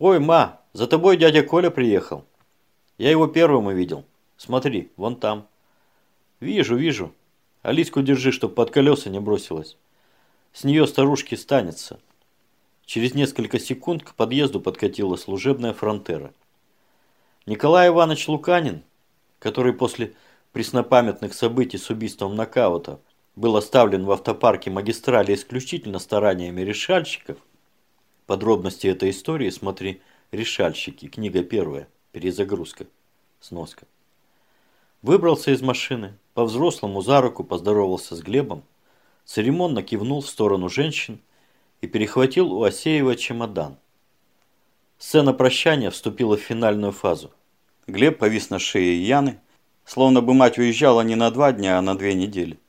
«Ой, ма, за тобой дядя Коля приехал. Я его первым увидел. Смотри, вон там». «Вижу, вижу. Алиску держи, чтоб под колеса не бросилась. С нее старушки станется». Через несколько секунд к подъезду подкатила служебная фронтера. Николай Иванович Луканин, который после преснопамятных событий с убийством нокаута был оставлен в автопарке магистрали исключительно стараниями решальщиков, подробности этой истории смотри «Решальщики», книга первая, перезагрузка, сноска. Выбрался из машины, по-взрослому за руку поздоровался с Глебом, церемонно кивнул в сторону женщин и перехватил у Асеева чемодан. Сцена прощания вступила в финальную фазу. Глеб повис на шее Яны, словно бы мать уезжала не на два дня, а на две недели.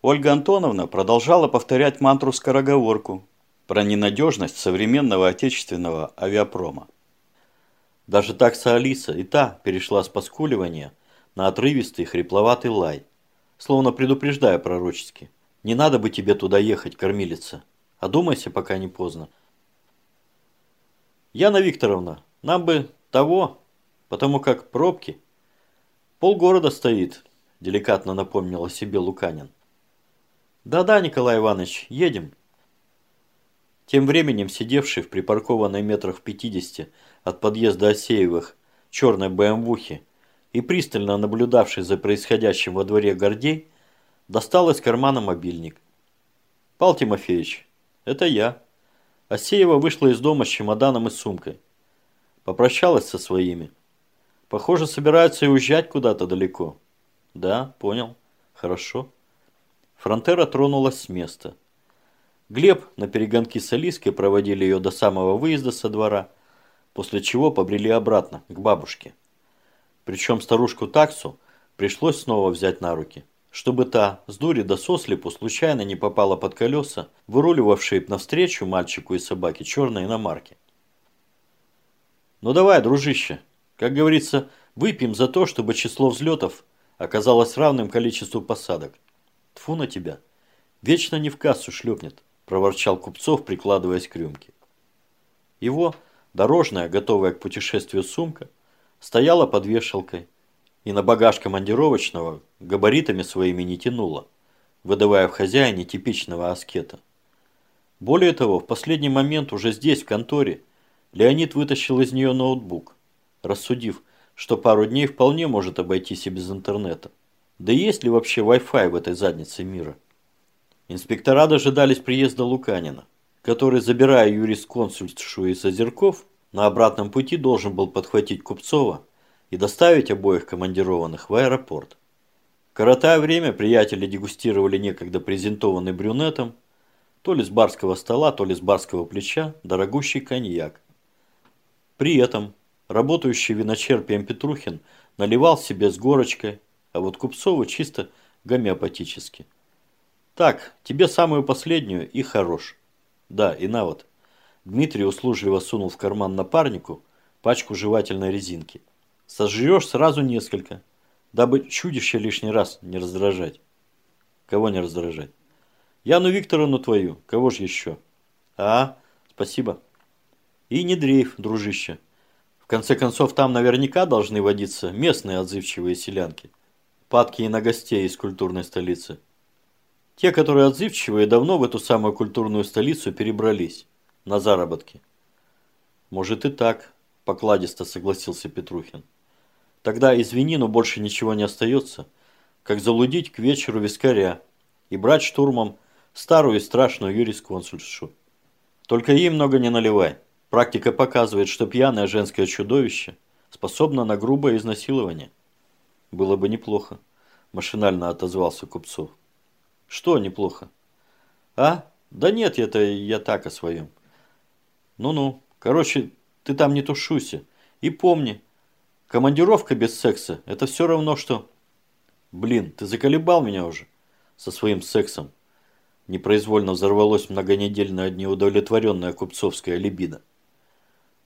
Ольга Антоновна продолжала повторять мантру-скороговорку про ненадежность современного отечественного авиапрома. Даже такса Алиса и та перешла с поскуливания на отрывистый хрипловатый лай, словно предупреждая пророчески. «Не надо бы тебе туда ехать, кормилица. Одумайся, пока не поздно. Яна Викторовна, нам бы того, потому как пробки. Полгорода стоит, деликатно напомнил о себе Луканин. Да-да, Николай Иванович, едем. Тем временем сидевший в припаркованной метрах в 50 от подъезда Осеевых черной БМВухи и пристально наблюдавший за происходящим во дворе Гордей, достал из кармана мобильник. «Пал Тимофеевич, это я. Асеева вышла из дома с чемоданом и сумкой. Попрощалась со своими. Похоже, собираются уезжать куда-то далеко. Да, понял. Хорошо. Фронтера тронулась с места. Глеб на перегонки с Алиской проводили ее до самого выезда со двора, после чего побрели обратно, к бабушке. Причем старушку таксу пришлось снова взять на руки чтобы та с дури до сослепу случайно не попала под колеса, выруливавшие навстречу мальчику и собаке черной иномарки. «Ну давай, дружище, как говорится, выпьем за то, чтобы число взлетов оказалось равным количеству посадок. Тфу на тебя, вечно не в кассу шлепнет», – проворчал Купцов, прикладываясь к рюмке. Его дорожная, готовая к путешествию сумка, стояла под вешалкой, и на багаж командировочного габаритами своими не тянуло, выдавая в хозяине типичного аскета. Более того, в последний момент уже здесь, в конторе, Леонид вытащил из нее ноутбук, рассудив, что пару дней вполне может обойтись и без интернета. Да есть ли вообще Wi-Fi в этой заднице мира? Инспектора дожидались приезда Луканина, который, забирая юрисконсульшу из Озерков, на обратном пути должен был подхватить Купцова и доставить обоих командированных в аэропорт. Коротая время приятели дегустировали некогда презентованный брюнетом, то ли с барского стола, то ли с барского плеча, дорогущий коньяк. При этом работающий виночерпием Петрухин наливал себе с горочкой, а вот Купцову чисто гомеопатически. Так, тебе самую последнюю и хорош. Да, и на вот. Дмитрий услужливо сунул в карман напарнику пачку жевательной резинки. Сожрешь сразу несколько, дабы чудище лишний раз не раздражать. Кого не раздражать? Яну Викторовну твою, кого же еще? А, спасибо. И не дрейф, дружище. В конце концов, там наверняка должны водиться местные отзывчивые селянки. Падки и на гостей из культурной столицы. Те, которые отзывчивые, давно в эту самую культурную столицу перебрались. На заработки. Может и так, покладисто согласился Петрухин. Тогда, извини, но больше ничего не остается, как залудить к вечеру вискаря и брать штурмом старую и страшную юрисконсульшу. Только ей много не наливай. Практика показывает, что пьяное женское чудовище способно на грубое изнасилование. Было бы неплохо, машинально отозвался Купцов. Что неплохо? А? Да нет, это я так о своем. Ну-ну, короче, ты там не тушуйся. И помни, Командировка без секса – это все равно, что... Блин, ты заколебал меня уже со своим сексом. Непроизвольно взорвалось многонедельная неудовлетворенная купцовская либидо.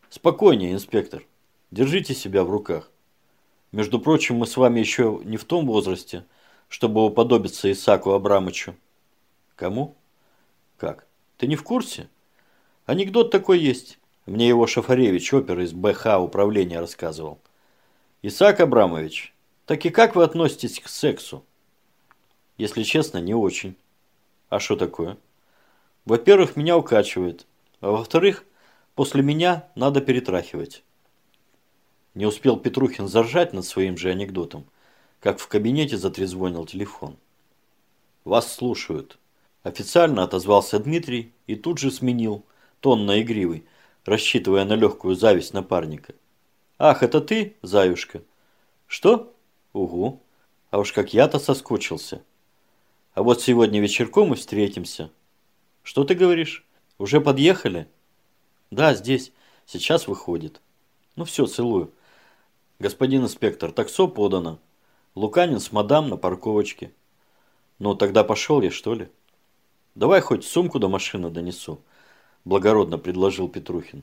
Спокойнее, инспектор. Держите себя в руках. Между прочим, мы с вами еще не в том возрасте, чтобы уподобиться Исаку Абрамычу. Кому? Как? Ты не в курсе? Анекдот такой есть. Мне его Шафаревич, опер из БХ управления, рассказывал. Исаак Абрамович, так и как вы относитесь к сексу? Если честно, не очень. А что такое? Во-первых, меня укачивает. А во-вторых, после меня надо перетрахивать. Не успел Петрухин заржать над своим же анекдотом, как в кабинете затрезвонил телефон. «Вас слушают». Официально отозвался Дмитрий и тут же сменил тон на игривый, рассчитывая на легкую зависть напарника. «Ах, это ты, заюшка?» «Что?» «Угу. А уж как я-то соскучился. А вот сегодня вечерком мы встретимся». «Что ты говоришь? Уже подъехали?» «Да, здесь. Сейчас выходит». «Ну все, целую». «Господин инспектор, таксо подано. Луканин с мадам на парковочке». «Ну, тогда пошел я, что ли?» «Давай хоть сумку до машины донесу», – благородно предложил Петрухин.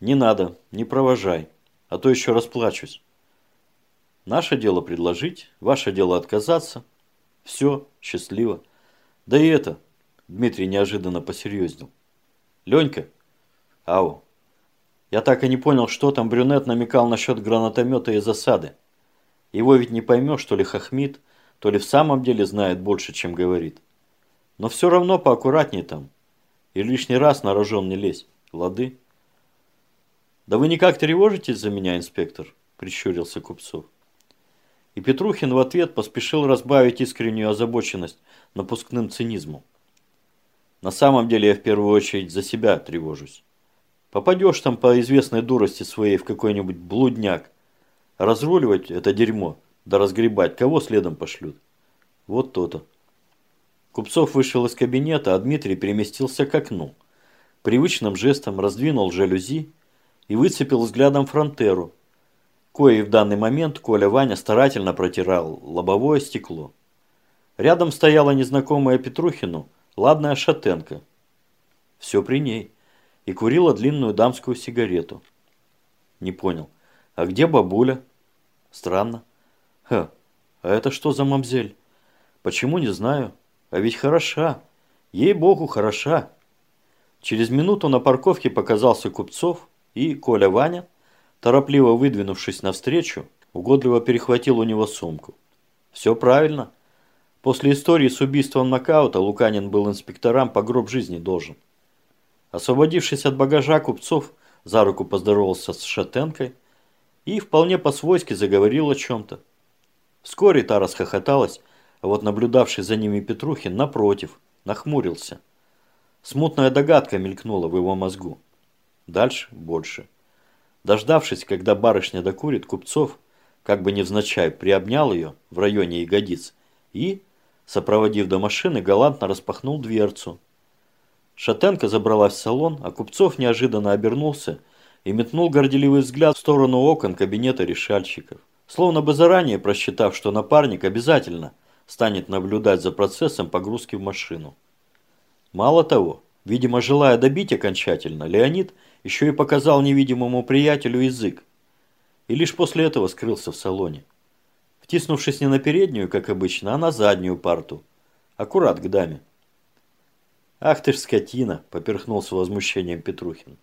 «Не надо, не провожай, а то еще расплачусь». «Наше дело предложить, ваше дело отказаться. Все, счастливо. Да и это...» – Дмитрий неожиданно посерьезнел. «Ленька?» «Ау, я так и не понял, что там брюнет намекал насчет гранатомета и засады. Его ведь не поймешь, что ли хохмит, то ли в самом деле знает больше, чем говорит. Но все равно поаккуратнее там. И лишний раз на рожон не лезь. Лады? Да вы никак тревожитесь за меня, инспектор? Прищурился Купцов. И Петрухин в ответ поспешил разбавить искреннюю озабоченность напускным цинизмом. На самом деле я в первую очередь за себя тревожусь. Попадешь там по известной дурости своей в какой-нибудь блудняк. Разруливать это дерьмо, да разгребать, кого следом пошлют. Вот то-то. Купцов вышел из кабинета, а Дмитрий переместился к окну. Привычным жестом раздвинул жалюзи и выцепил взглядом фронтеру, кое в данный момент Коля Ваня старательно протирал лобовое стекло. Рядом стояла незнакомая Петрухину ладная шатенка. Все при ней и курила длинную дамскую сигарету. Не понял. А где бабуля? Странно. Ха, а это что за мамзель? Почему не знаю. А ведь хороша. Ей-богу, хороша. Через минуту на парковке показался Купцов и Коля Ваня, торопливо выдвинувшись навстречу, угодливо перехватил у него сумку. Все правильно. После истории с убийством нокаута Луканин был инспекторам по гроб жизни должен. Освободившись от багажа, Купцов за руку поздоровался с Шатенкой и вполне по-свойски заговорил о чем-то. Вскоре та расхохоталась, а вот наблюдавший за ними Петрухин, напротив, нахмурился. Смутная догадка мелькнула в его мозгу. Дальше больше. Дождавшись, когда барышня докурит, Купцов, как бы невзначай, приобнял ее в районе ягодиц и, сопроводив до машины, галантно распахнул дверцу, Шатенко забралась в салон, а Купцов неожиданно обернулся и метнул горделивый взгляд в сторону окон кабинета решальщиков. Словно бы заранее просчитав, что напарник обязательно станет наблюдать за процессом погрузки в машину. Мало того, видимо, желая добить окончательно, Леонид еще и показал невидимому приятелю язык. И лишь после этого скрылся в салоне. Втиснувшись не на переднюю, как обычно, а на заднюю парту. Аккурат к даме. «Ах ты ж скотина!» – поперхнулся возмущением Петрухин.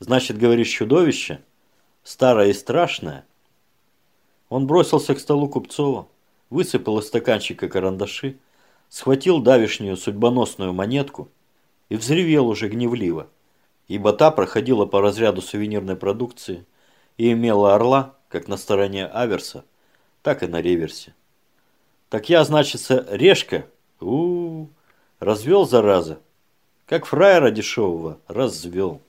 «Значит, говоришь, чудовище? Старое и страшное?» Он бросился к столу Купцова, высыпал из стаканчика карандаши, схватил давишнюю судьбоносную монетку и взревел уже гневливо, ибо та проходила по разряду сувенирной продукции и имела орла как на стороне аверса, так и на реверсе. «Так я, значится, решка? у, -у, -у развел зараза!» Как фраера дешевого развел.